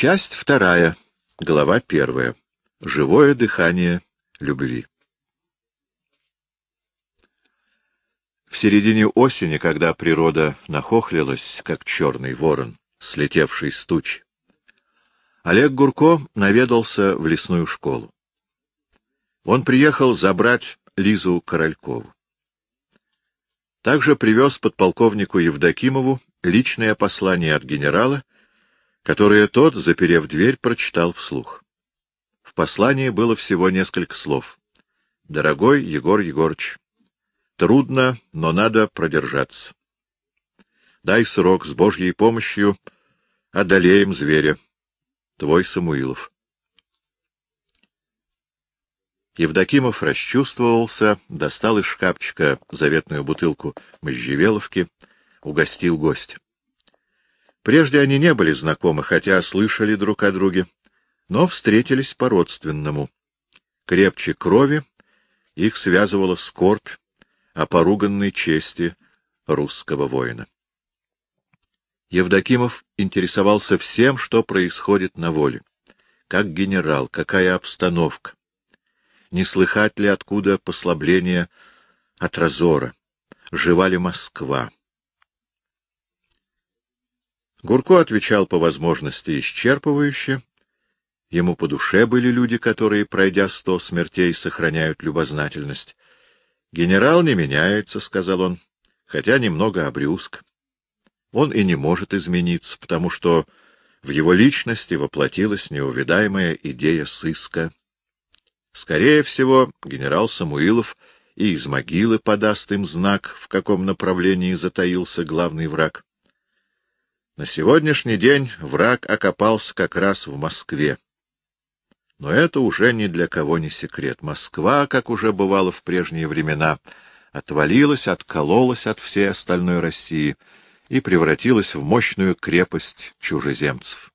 Часть вторая, глава первая. Живое дыхание любви. В середине осени, когда природа нахохлилась, как черный ворон, слетевший с туч, Олег Гурко наведался в лесную школу. Он приехал забрать Лизу Королькову. Также привез подполковнику Евдокимову личное послание от генерала, которое тот, заперев дверь, прочитал вслух. В послании было всего несколько слов. «Дорогой Егор Егорыч, трудно, но надо продержаться. Дай срок, с Божьей помощью одолеем зверя. Твой Самуилов». Евдокимов расчувствовался, достал из шкафчика заветную бутылку можжевеловки, угостил гостя. Прежде они не были знакомы, хотя слышали друг о друге, но встретились по-родственному. Крепче крови их связывала скорбь о поруганной чести русского воина. Евдокимов интересовался всем, что происходит на воле. Как генерал, какая обстановка, не слыхать ли откуда послабление от разора, жива ли Москва. Гурко отвечал по возможности исчерпывающе. Ему по душе были люди, которые, пройдя сто смертей, сохраняют любознательность. «Генерал не меняется», — сказал он, — «хотя немного обрюзг. Он и не может измениться, потому что в его личности воплотилась неувидаемая идея сыска. Скорее всего, генерал Самуилов и из могилы подаст им знак, в каком направлении затаился главный враг. На сегодняшний день враг окопался как раз в Москве. Но это уже ни для кого не секрет. Москва, как уже бывало в прежние времена, отвалилась, откололась от всей остальной России и превратилась в мощную крепость чужеземцев.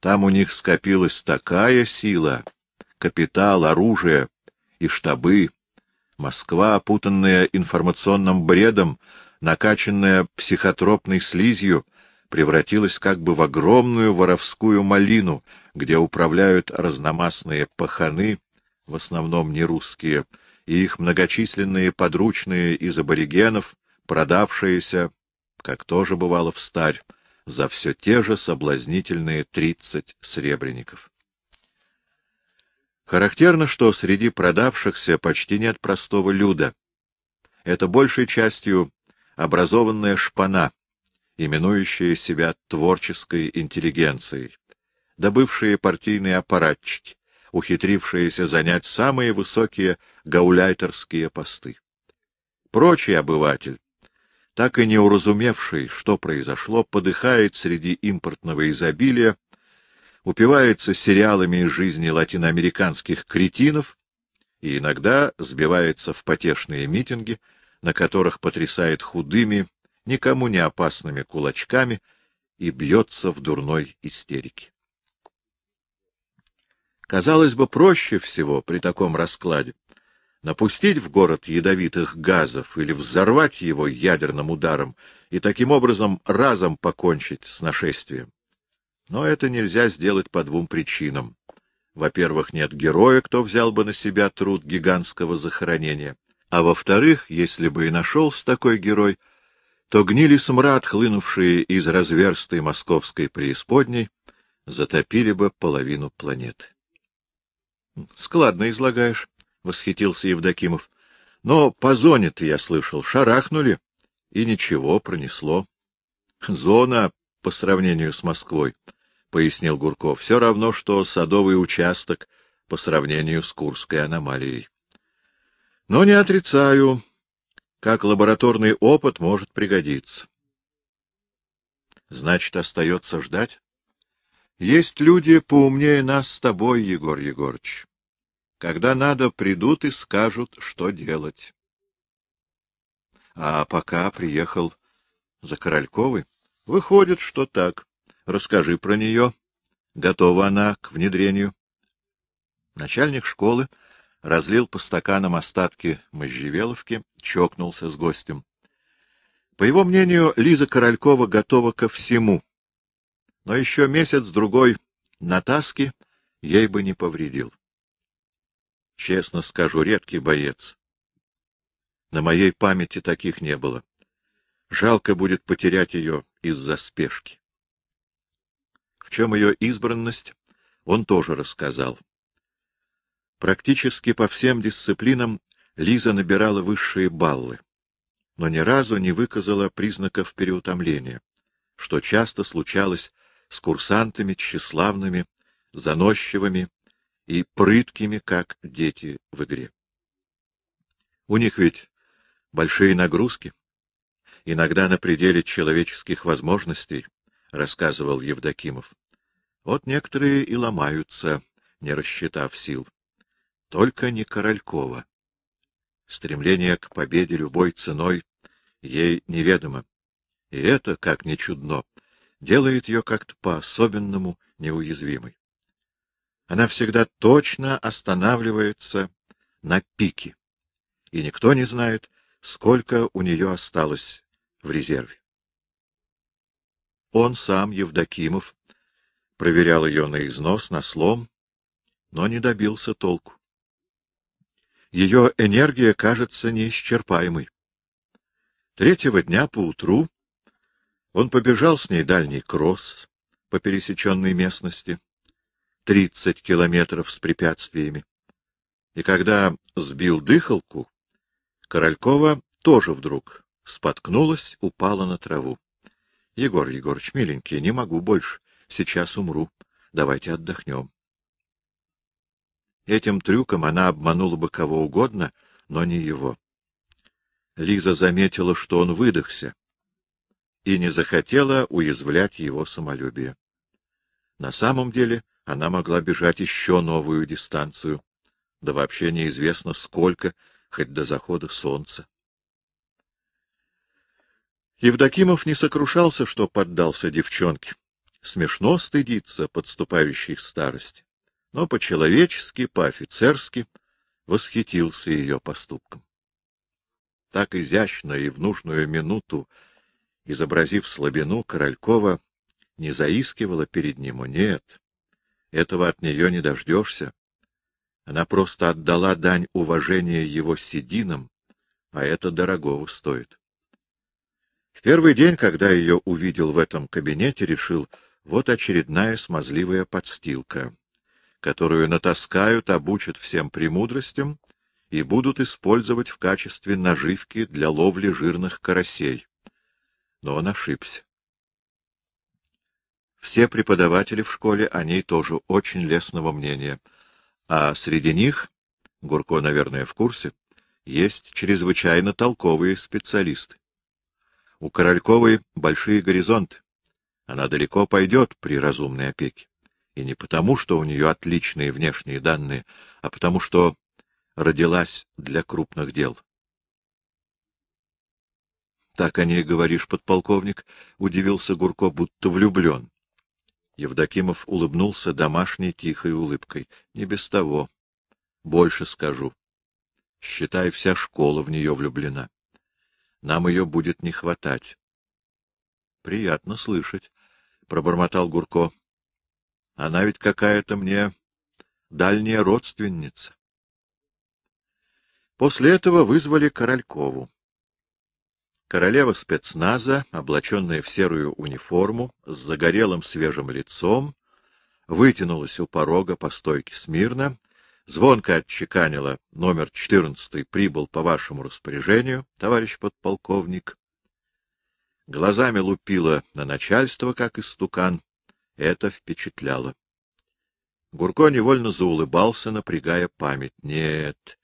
Там у них скопилась такая сила, капитал, оружие и штабы. Москва, опутанная информационным бредом, накачанная психотропной слизью, превратилась как бы в огромную воровскую малину, где управляют разномастные паханы, в основном не русские, и их многочисленные подручные из аборигенов, продавшиеся, как тоже бывало в старь, за все те же соблазнительные тридцать сребреников. Характерно, что среди продавшихся почти нет простого люда. Это большей частью образованная шпана, именующая себя творческой интеллигенцией, добывшие партийные аппаратчики, ухитрившиеся занять самые высокие гауляйтерские посты. Прочий обыватель, так и не уразумевший, что произошло, подыхает среди импортного изобилия, упивается сериалами из жизни латиноамериканских кретинов и иногда сбивается в потешные митинги, на которых потрясает худыми, никому не опасными кулачками и бьется в дурной истерике. Казалось бы, проще всего при таком раскладе напустить в город ядовитых газов или взорвать его ядерным ударом и таким образом разом покончить с нашествием. Но это нельзя сделать по двум причинам. Во-первых, нет героя, кто взял бы на себя труд гигантского захоронения. А во-вторых, если бы и нашелся такой герой, то гнили смрад, хлынувшие из разверстой московской преисподней, затопили бы половину планеты. — Складно излагаешь, — восхитился Евдокимов. — Но по зоне-то, я слышал, шарахнули, и ничего, пронесло. Зона, по сравнению с Москвой, — пояснил Гурков, — все равно, что садовый участок по сравнению с Курской аномалией. Но не отрицаю, как лабораторный опыт может пригодиться. Значит, остается ждать? Есть люди поумнее нас с тобой, Егор Егорыч. Когда надо, придут и скажут, что делать. А пока приехал за Корольковой, выходит, что так. Расскажи про нее. Готова она к внедрению. Начальник школы разлил по стаканам остатки можжевеловки, чокнулся с гостем. По его мнению, Лиза Королькова готова ко всему. Но еще месяц-другой на таске ей бы не повредил. Честно скажу, редкий боец. На моей памяти таких не было. Жалко будет потерять ее из-за спешки. В чем ее избранность, он тоже рассказал. Практически по всем дисциплинам Лиза набирала высшие баллы, но ни разу не выказала признаков переутомления, что часто случалось с курсантами тщеславными, заносчивыми и прыткими, как дети в игре. У них ведь большие нагрузки, иногда на пределе человеческих возможностей, — рассказывал Евдокимов. Вот некоторые и ломаются, не рассчитав сил. Только не Королькова. Стремление к победе любой ценой ей неведомо. И это, как ни чудно, делает ее как-то по-особенному неуязвимой. Она всегда точно останавливается на пике, и никто не знает, сколько у нее осталось в резерве. Он сам, Евдокимов, проверял ее на износ, на слом, но не добился толку. Ее энергия кажется неисчерпаемой. Третьего дня поутру он побежал с ней дальний кросс по пересеченной местности, тридцать километров с препятствиями. И когда сбил дыхалку, Королькова тоже вдруг споткнулась, упала на траву. — Егор Егорович, миленький, не могу больше. Сейчас умру. Давайте отдохнем. Этим трюком она обманула бы кого угодно, но не его. Лиза заметила, что он выдохся, и не захотела уязвлять его самолюбие. На самом деле она могла бежать еще новую дистанцию, да вообще неизвестно сколько, хоть до захода солнца. Евдокимов не сокрушался, что поддался девчонке. Смешно стыдиться подступающей старости, но по-человечески, по-офицерски восхитился ее поступком так изящно и в нужную минуту, изобразив слабину, Королькова не заискивала перед ним, нет, этого от нее не дождешься. Она просто отдала дань уважения его сединам, а это дорогого стоит. В первый день, когда ее увидел в этом кабинете, решил, вот очередная смазливая подстилка, которую натаскают, обучат всем премудростям и будут использовать в качестве наживки для ловли жирных карасей. Но он ошибся. Все преподаватели в школе о ней тоже очень лестного мнения, а среди них, Гурко, наверное, в курсе, есть чрезвычайно толковые специалисты. У Корольковой большие горизонты. Она далеко пойдет при разумной опеке. И не потому, что у нее отличные внешние данные, а потому, что родилась для крупных дел. — Так о ней говоришь, подполковник, — удивился Гурко, будто влюблен. Евдокимов улыбнулся домашней тихой улыбкой. — Не без того. Больше скажу. Считай, вся школа в нее влюблена. Нам ее будет не хватать. — Приятно слышать, — пробормотал Гурко. — Она ведь какая-то мне дальняя родственница. После этого вызвали Королькову. Королева спецназа, облаченная в серую униформу, с загорелым свежим лицом, вытянулась у порога по стойке смирно, звонко отчеканила номер 14 прибыл по вашему распоряжению, товарищ подполковник. Глазами лупила на начальство, как истукан. Это впечатляло. Гурко невольно заулыбался, напрягая память. Нет,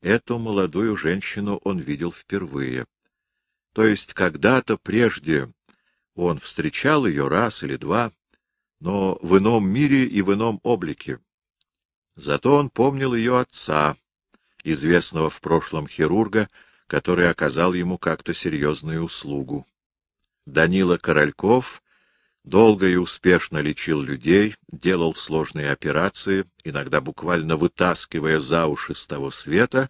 Эту молодую женщину он видел впервые. То есть когда-то прежде он встречал ее раз или два, но в ином мире и в ином облике. Зато он помнил ее отца, известного в прошлом хирурга, который оказал ему как-то серьезную услугу. Данила Корольков долго и успешно лечил людей, делал сложные операции, иногда буквально вытаскивая за уши с того света,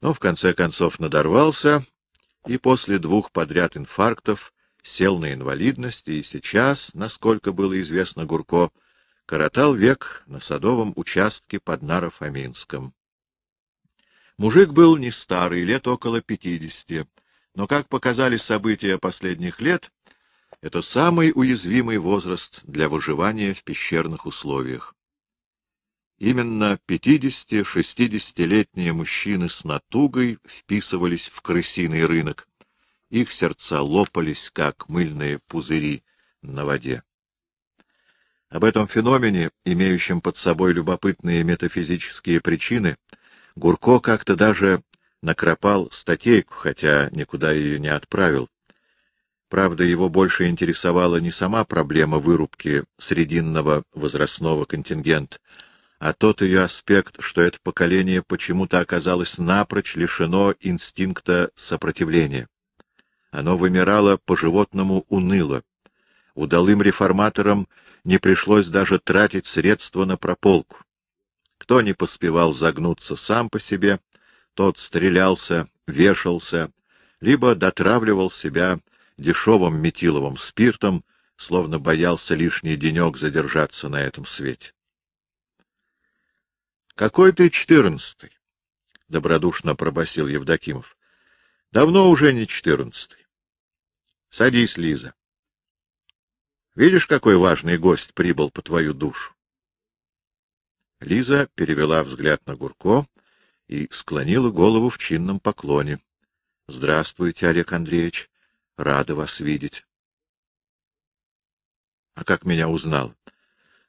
но в конце концов надорвался и после двух подряд инфарктов сел на инвалидность и сейчас, насколько было известно Гурко, коротал век на садовом участке под Наро-Фоминском. Мужик был не старый, лет около пятидесяти, но, как показали события последних лет, это самый уязвимый возраст для выживания в пещерных условиях. Именно 50-60-летние мужчины с натугой вписывались в крысиный рынок. Их сердца лопались, как мыльные пузыри на воде. Об этом феномене, имеющем под собой любопытные метафизические причины, Гурко как-то даже накропал статейку, хотя никуда ее не отправил. Правда, его больше интересовала не сама проблема вырубки срединного возрастного контингента, а тот ее аспект, что это поколение почему-то оказалось напрочь лишено инстинкта сопротивления. Оно вымирало по-животному уныло. Удалым реформаторам не пришлось даже тратить средства на прополку. Кто не поспевал загнуться сам по себе, тот стрелялся, вешался, либо дотравливал себя дешевым метиловым спиртом, словно боялся лишний денек задержаться на этом свете. — Какой ты четырнадцатый? — добродушно пробасил Евдокимов. — Давно уже не четырнадцатый. — Садись, Лиза. Видишь, какой важный гость прибыл по твою душу? Лиза перевела взгляд на Гурко и склонила голову в чинном поклоне. — Здравствуйте, Олег Андреевич. Рада вас видеть. — А как меня узнал?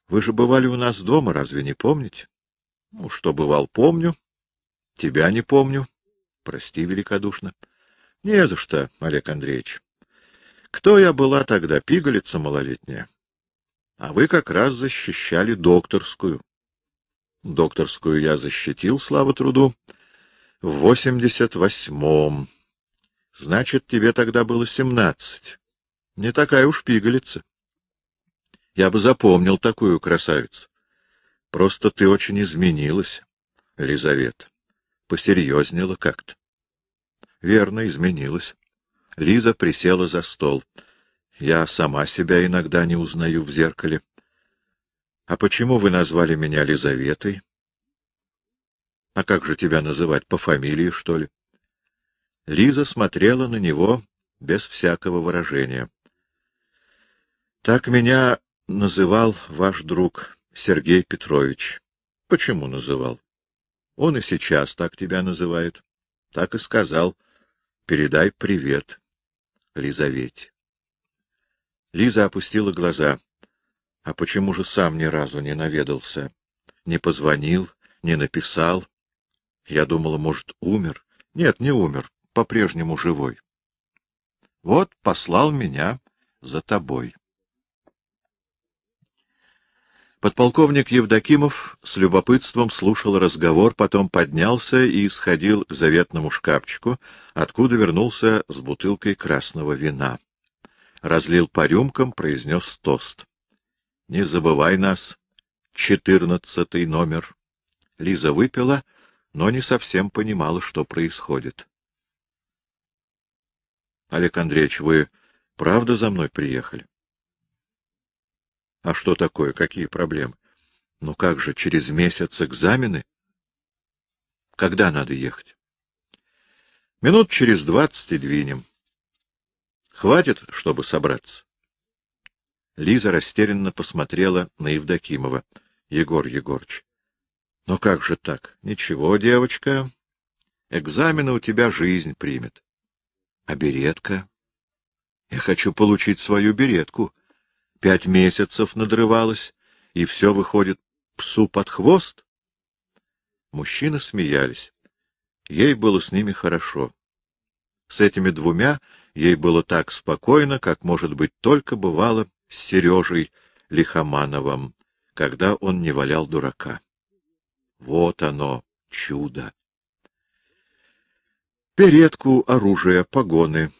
Вы же бывали у нас дома, разве не помните? — Ну, что бывал, помню. Тебя не помню. Прости великодушно. — Не за что, Олег Андреевич. Кто я была тогда, пигалица малолетняя? А вы как раз защищали докторскую. Докторскую я защитил, слава труду, в восемьдесят восьмом. Значит, тебе тогда было семнадцать. Не такая уж пигалица. Я бы запомнил такую красавицу. Просто ты очень изменилась, Лизавета. Посерьезнела как-то. Верно, изменилась. Лиза присела за стол. Я сама себя иногда не узнаю в зеркале. — А почему вы назвали меня Лизаветой? — А как же тебя называть, по фамилии, что ли? Лиза смотрела на него без всякого выражения. — Так меня называл ваш друг Сергей Петрович. — Почему называл? — Он и сейчас так тебя называет. Так и сказал. Передай привет Лизавете. Лиза опустила глаза. А почему же сам ни разу не наведался? Не позвонил, не написал? Я думала, может, умер. Нет, не умер, по-прежнему живой. Вот послал меня за тобой. Подполковник Евдокимов с любопытством слушал разговор, потом поднялся и сходил к заветному шкафчику, откуда вернулся с бутылкой красного вина. Разлил по рюмкам, произнес тост. Не забывай нас. Четырнадцатый номер. Лиза выпила, но не совсем понимала, что происходит. — Олег Андреевич, вы правда за мной приехали? — А что такое? Какие проблемы? — Ну как же, через месяц экзамены? — Когда надо ехать? — Минут через двадцать и двинем. Хватит, чтобы собраться? Лиза растерянно посмотрела на Евдокимова. — Егор Егорыч. — Но как же так? — Ничего, девочка. Экзамены у тебя жизнь примет. — А беретка? — Я хочу получить свою беретку. Пять месяцев надрывалась, и все выходит псу под хвост? Мужчины смеялись. Ей было с ними хорошо. С этими двумя ей было так спокойно, как, может быть, только бывало с Сережей Лихомановым, когда он не валял дурака. Вот оно, чудо! Передку, оружие, погоны.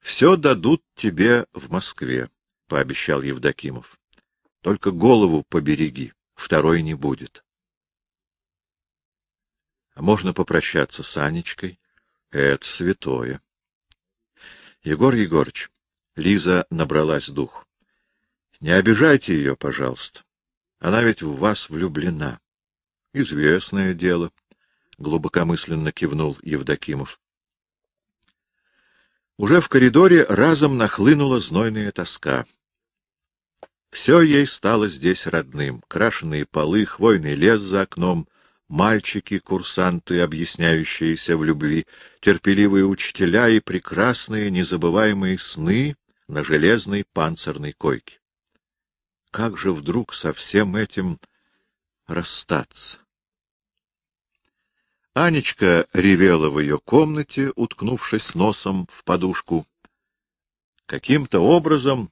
Все дадут тебе в Москве, — пообещал Евдокимов. Только голову побереги, второй не будет. А можно попрощаться с Анечкой? Это святое. Егор Егорыч, Лиза набралась дух. — Не обижайте ее, пожалуйста. Она ведь в вас влюблена. Известное дело, — глубокомысленно кивнул Евдокимов. Уже в коридоре разом нахлынула знойная тоска. Все ей стало здесь родным. Крашеные полы, хвойный лес за окном, мальчики, курсанты, объясняющиеся в любви, терпеливые учителя и прекрасные, незабываемые сны на железной панцирной койке. Как же вдруг со всем этим расстаться? Анечка ревела в ее комнате, уткнувшись носом в подушку. Каким-то образом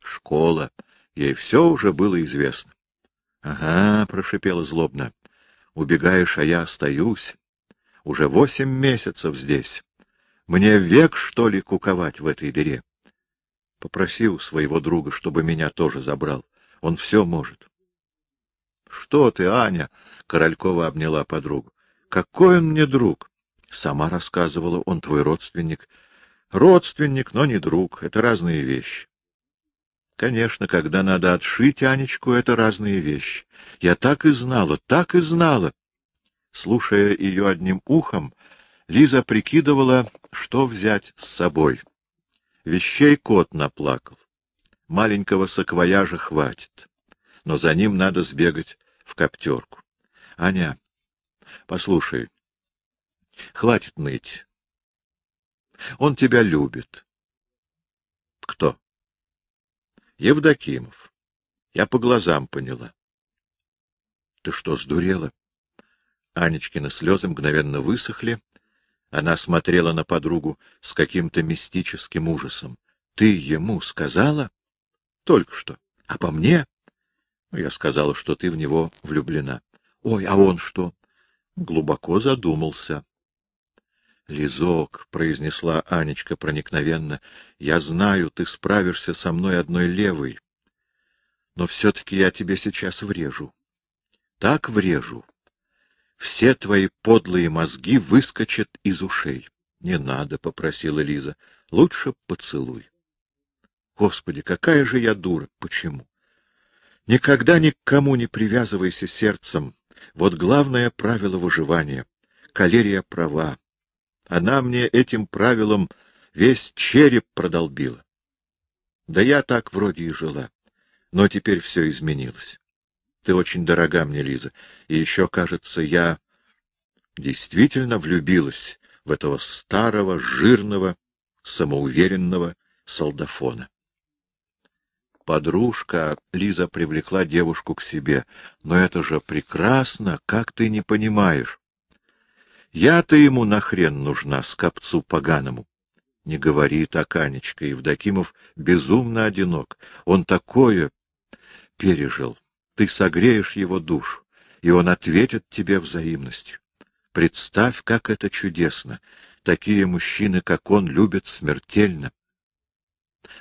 школа — Ей все уже было известно. — Ага, — прошипела злобно, — убегаешь, а я остаюсь. Уже восемь месяцев здесь. Мне век, что ли, куковать в этой дыре? Попроси у своего друга, чтобы меня тоже забрал. Он все может. — Что ты, Аня? — Королькова обняла подругу. — Какой он мне друг? Сама рассказывала, он твой родственник. Родственник, но не друг. Это разные вещи. Конечно, когда надо отшить Анечку, это разные вещи. Я так и знала, так и знала. Слушая ее одним ухом, Лиза прикидывала, что взять с собой. Вещей кот наплакал. Маленького саквояжа хватит. Но за ним надо сбегать в коптерку. Аня, послушай, хватит ныть. Он тебя любит. Кто? Евдокимов. Я по глазам поняла. Ты что, сдурела? Анечкины слезы мгновенно высохли. Она смотрела на подругу с каким-то мистическим ужасом. Ты ему сказала? Только что. А по мне? Я сказала, что ты в него влюблена. Ой, а он что? Глубоко задумался. — Лизок, — произнесла Анечка проникновенно, — я знаю, ты справишься со мной одной левой. Но все-таки я тебе сейчас врежу. Так врежу. Все твои подлые мозги выскочат из ушей. — Не надо, — попросила Лиза. — Лучше поцелуй. Господи, какая же я дура! Почему? Никогда ни к кому не привязывайся сердцем. Вот главное правило выживания. Калерия права. Она мне этим правилом весь череп продолбила. Да я так вроде и жила. Но теперь все изменилось. Ты очень дорога мне, Лиза. И еще, кажется, я действительно влюбилась в этого старого, жирного, самоуверенного солдафона. Подружка Лиза привлекла девушку к себе. Но это же прекрасно, как ты не понимаешь. Я-то ему нахрен нужна, скопцу поганому. Не говори так, Анечка, Евдокимов безумно одинок. Он такое пережил. Ты согреешь его душу, и он ответит тебе взаимностью. Представь, как это чудесно. Такие мужчины, как он, любят смертельно.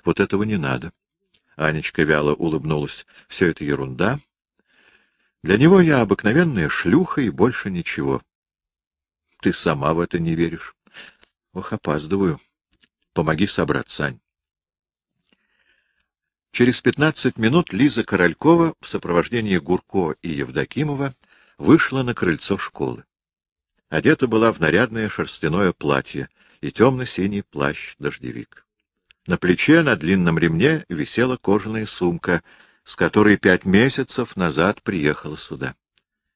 Вот этого не надо. Анечка вяло улыбнулась. Все это ерунда. Для него я обыкновенная шлюха и больше ничего. Ты сама в это не веришь. Ох, опаздываю. Помоги собраться, Сань. Через пятнадцать минут Лиза Королькова в сопровождении Гурко и Евдокимова вышла на крыльцо школы. Одета была в нарядное шерстяное платье и темно-синий плащ-дождевик. На плече на длинном ремне висела кожаная сумка, с которой пять месяцев назад приехала сюда.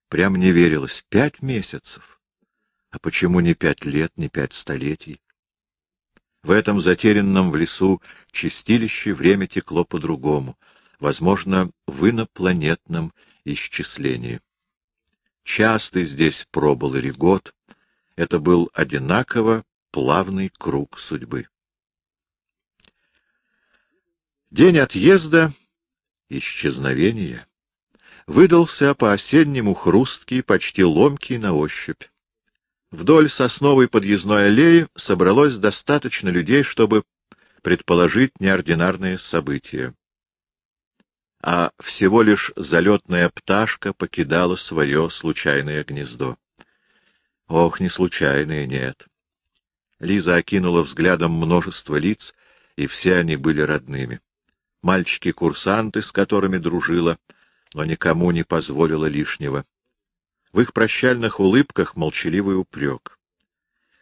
Прям не верилось. Пять месяцев. А почему не пять лет, не пять столетий? В этом затерянном в лесу чистилище время текло по-другому, возможно, в инопланетном исчислении. Часто здесь пробыл или год, это был одинаково плавный круг судьбы. День отъезда, исчезновения, выдался по-осеннему хрусткий, почти ломкий на ощупь. Вдоль сосновой подъездной аллеи собралось достаточно людей, чтобы предположить неординарные события. А всего лишь залетная пташка покидала свое случайное гнездо. Ох, не случайное, нет. Лиза окинула взглядом множество лиц, и все они были родными. Мальчики-курсанты, с которыми дружила, но никому не позволила лишнего. В их прощальных улыбках молчаливый упрек.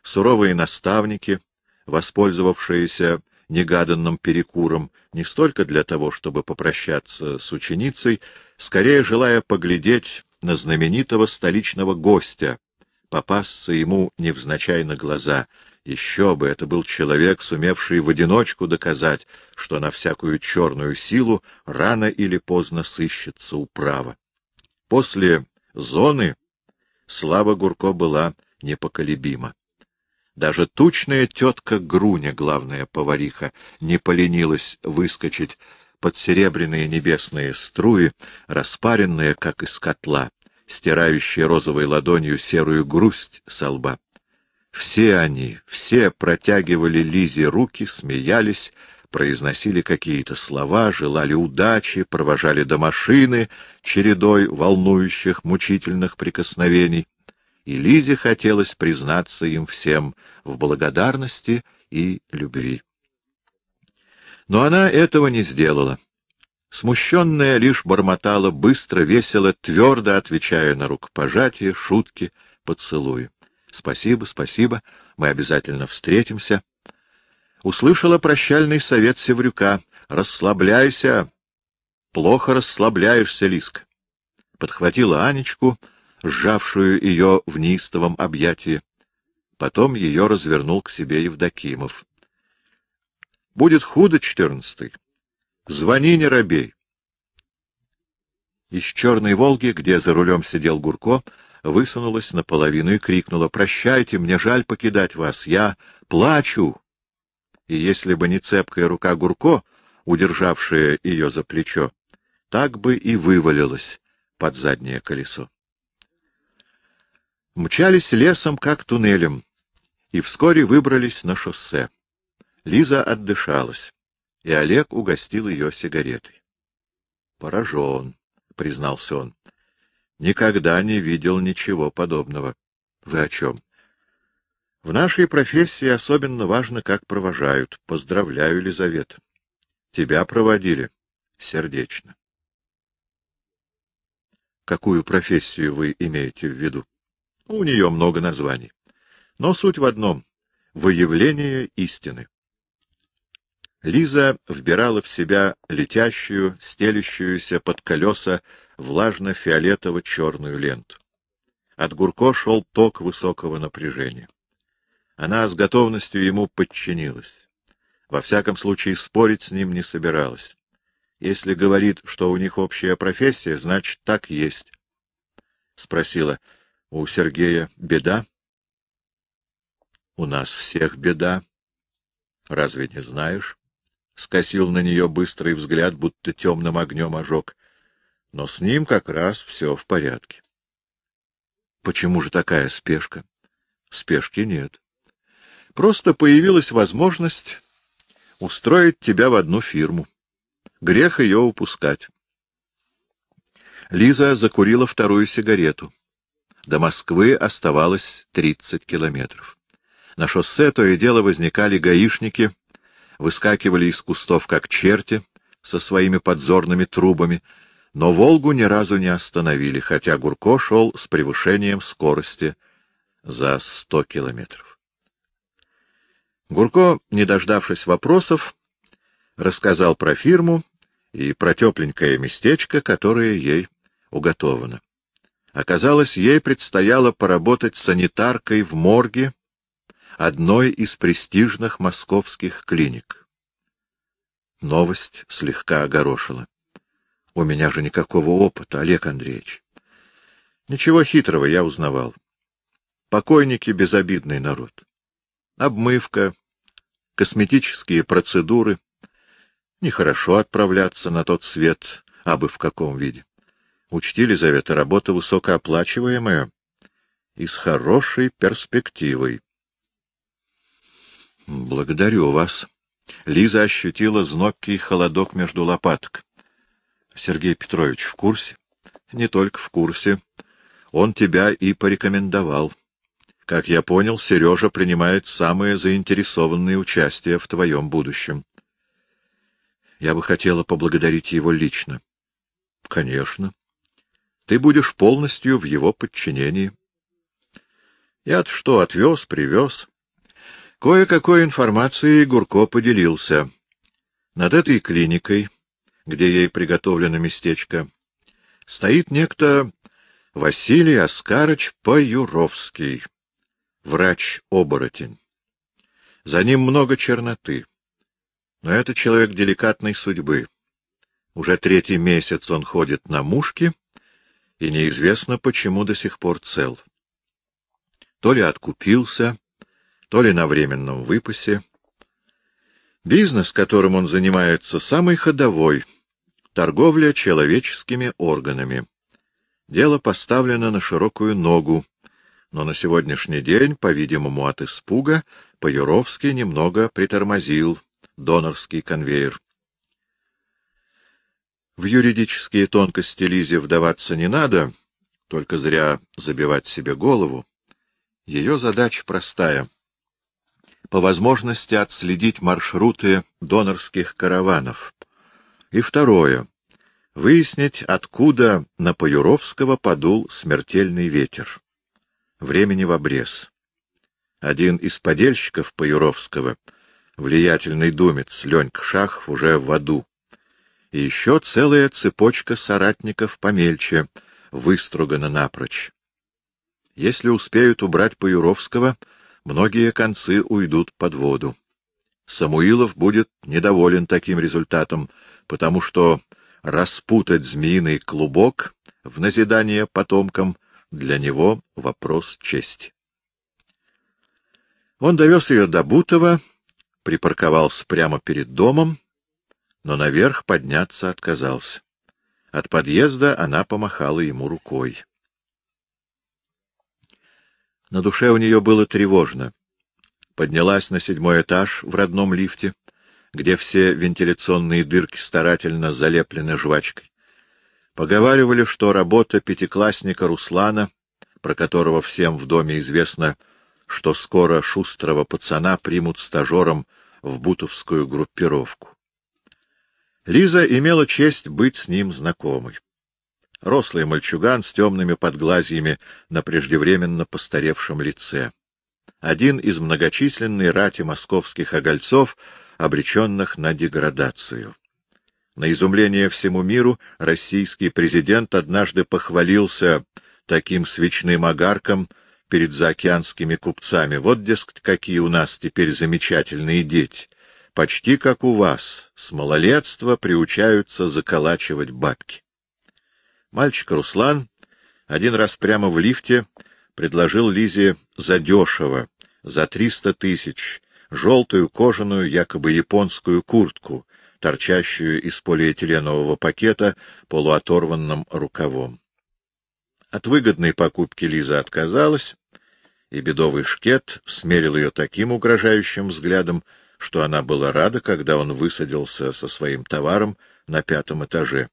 Суровые наставники, воспользовавшиеся негаданным перекуром не столько для того, чтобы попрощаться с ученицей, скорее желая поглядеть на знаменитого столичного гостя, попасться ему невзначай на глаза. Еще бы, это был человек, сумевший в одиночку доказать, что на всякую черную силу рано или поздно сыщется управа. После зоны слава Гурко была непоколебима. Даже тучная тетка Груня, главная повариха, не поленилась выскочить под серебряные небесные струи, распаренные, как из котла, стирающие розовой ладонью серую грусть со лба. Все они, все протягивали Лизе руки, смеялись, произносили какие-то слова, желали удачи, провожали до машины чередой волнующих, мучительных прикосновений и Лизе хотелось признаться им всем в благодарности и любви. Но она этого не сделала. Смущенная лишь бормотала, быстро, весело, твердо отвечая на рукопожатие, шутки, поцелуи. «Спасибо, спасибо, мы обязательно встретимся». Услышала прощальный совет Севрюка. «Расслабляйся! Плохо расслабляешься, Лиска». Подхватила Анечку — сжавшую ее в неистовом объятии. Потом ее развернул к себе Евдокимов. — Будет худо, четырнадцатый. Звони, не робей. Из черной «Волги», где за рулем сидел Гурко, высунулась наполовину и крикнула «Прощайте, мне жаль покидать вас, я плачу!» И если бы не цепкая рука Гурко, удержавшая ее за плечо, так бы и вывалилась под заднее колесо мчались лесом, как туннелем, и вскоре выбрались на шоссе. Лиза отдышалась, и Олег угостил ее сигаретой. — Поражен, — признался он. — Никогда не видел ничего подобного. — Вы о чем? — В нашей профессии особенно важно, как провожают. Поздравляю, Елизавета. Тебя проводили. Сердечно. — Какую профессию вы имеете в виду? — у нее много названий. Но суть в одном — выявление истины. Лиза вбирала в себя летящую, стелющуюся под колеса влажно-фиолетово-черную ленту. От Гурко шел ток высокого напряжения. Она с готовностью ему подчинилась. Во всяком случае, спорить с ним не собиралась. Если говорит, что у них общая профессия, значит, так есть. Спросила, у Сергея беда? У нас всех беда. Разве не знаешь? Скосил на нее быстрый взгляд, будто темным огнем ожег. Но с ним как раз все в порядке. Почему же такая спешка? Спешки нет. Просто появилась возможность устроить тебя в одну фирму. Грех ее упускать. Лиза закурила вторую сигарету. До Москвы оставалось 30 километров. На шоссе то и дело возникали гаишники, выскакивали из кустов как черти со своими подзорными трубами, но «Волгу» ни разу не остановили, хотя Гурко шел с превышением скорости за 100 километров. Гурко, не дождавшись вопросов, рассказал про фирму и про тепленькое местечко, которое ей уготовано. Оказалось, ей предстояло поработать санитаркой в морге одной из престижных московских клиник. Новость слегка огорошила. У меня же никакого опыта, Олег Андреевич. Ничего хитрого я узнавал. Покойники — безобидный народ. Обмывка, косметические процедуры. Нехорошо отправляться на тот свет, а бы в каком виде. Учти, Лизавета, работа высокооплачиваемая и с хорошей перспективой. — Благодарю вас. Лиза ощутила знобкий холодок между лопаток. — Сергей Петрович в курсе? — Не только в курсе. Он тебя и порекомендовал. Как я понял, Сережа принимает самое заинтересованное участие в твоем будущем. Я бы хотела поблагодарить его лично. — Конечно. Ты будешь полностью в его подчинении. Я-то что, отвез, привез? Кое-какой информацией Гурко поделился. Над этой клиникой, где ей приготовлено местечко, стоит некто Василий Оскарыч Паюровский, врач-оборотень. За ним много черноты. Но это человек деликатной судьбы. Уже третий месяц он ходит на мушке, и неизвестно, почему до сих пор цел. То ли откупился, то ли на временном выпасе. Бизнес, которым он занимается, самый ходовой — торговля человеческими органами. Дело поставлено на широкую ногу, но на сегодняшний день, по-видимому, от испуга, Паюровский немного притормозил донорский конвейер. В юридические тонкости Лизе вдаваться не надо, только зря забивать себе голову. Ее задача простая — по возможности отследить маршруты донорских караванов. И второе — выяснить, откуда на Паюровского подул смертельный ветер. Времени в обрез. Один из подельщиков Паюровского, влиятельный думец Ленька Шахов, уже в аду и еще целая цепочка соратников помельче, выстругана напрочь. Если успеют убрать Паюровского, многие концы уйдут под воду. Самуилов будет недоволен таким результатом, потому что распутать змеиный клубок в назидание потомкам для него вопрос чести. Он довез ее до Бутова, припарковался прямо перед домом, но наверх подняться отказался. От подъезда она помахала ему рукой. На душе у нее было тревожно. Поднялась на седьмой этаж в родном лифте, где все вентиляционные дырки старательно залеплены жвачкой. Поговаривали, что работа пятиклассника Руслана, про которого всем в доме известно, что скоро шустрого пацана примут стажером в бутовскую группировку. Лиза имела честь быть с ним знакомой. Рослый мальчуган с темными подглазьями на преждевременно постаревшем лице. Один из многочисленной рати московских огольцов, обреченных на деградацию. На изумление всему миру российский президент однажды похвалился таким свечным огарком перед заокеанскими купцами. Вот, дескать, какие у нас теперь замечательные дети почти как у вас, с малолетства приучаются заколачивать бабки. Мальчик Руслан один раз прямо в лифте предложил Лизе задешево, за триста тысяч, желтую кожаную, якобы японскую куртку, торчащую из полиэтиленового пакета полуоторванным рукавом. От выгодной покупки Лиза отказалась, и бедовый шкет смерил ее таким угрожающим взглядом, что она была рада, когда он высадился со своим товаром на пятом этаже.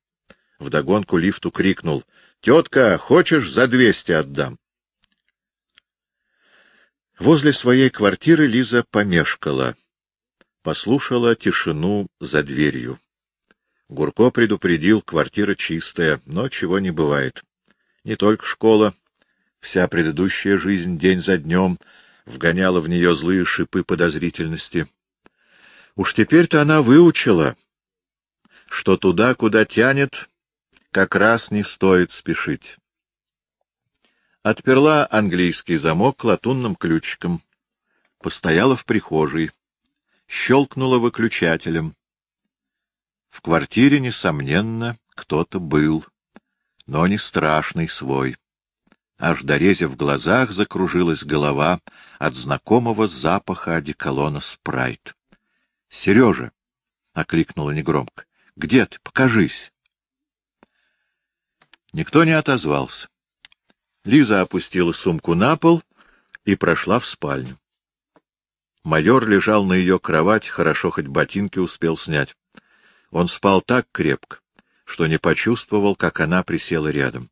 Вдогонку лифту крикнул «Тетка, хочешь, за двести отдам?» Возле своей квартиры Лиза помешкала, послушала тишину за дверью. Гурко предупредил, квартира чистая, но чего не бывает. Не только школа, вся предыдущая жизнь день за днем вгоняла в нее злые шипы подозрительности. Уж теперь-то она выучила, что туда, куда тянет, как раз не стоит спешить. Отперла английский замок латунным ключиком, постояла в прихожей, щелкнула выключателем. В квартире, несомненно, кто-то был, но не страшный свой. Аж дорезя в глазах закружилась голова от знакомого запаха одеколона «Спрайт». — Сережа! — окликнула негромко. — Где ты? Покажись! Никто не отозвался. Лиза опустила сумку на пол и прошла в спальню. Майор лежал на ее кровать, хорошо хоть ботинки успел снять. Он спал так крепко, что не почувствовал, как она присела рядом.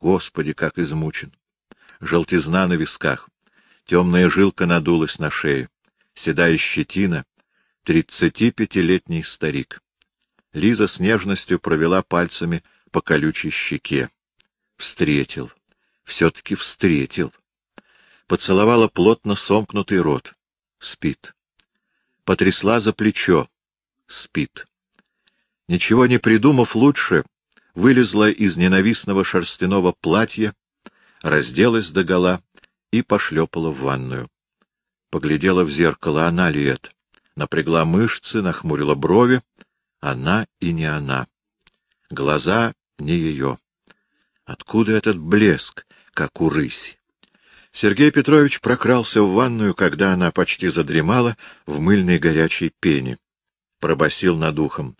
Господи, как измучен! Желтизна на висках, темная жилка надулась на шее, седая щетина, Тридцатипятилетний старик. Лиза с нежностью провела пальцами по колючей щеке. Встретил. Все-таки встретил. Поцеловала плотно сомкнутый рот. Спит. Потрясла за плечо. Спит. Ничего не придумав лучше, вылезла из ненавистного шерстяного платья, разделась догола и пошлепала в ванную. Поглядела в зеркало, она ли это. Напрягла мышцы, нахмурила брови. Она и не она. Глаза не ее. Откуда этот блеск, как у рыси? Сергей Петрович прокрался в ванную, когда она почти задремала в мыльной горячей пене. Пробасил над ухом.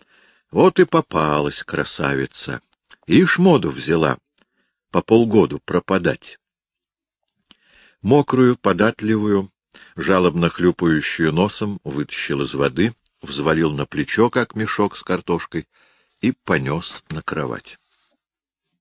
Вот и попалась красавица. Ишь моду взяла. По полгоду пропадать. Мокрую, податливую, жалобно хлюпающую носом, вытащил из воды, взвалил на плечо, как мешок с картошкой, и понес на кровать.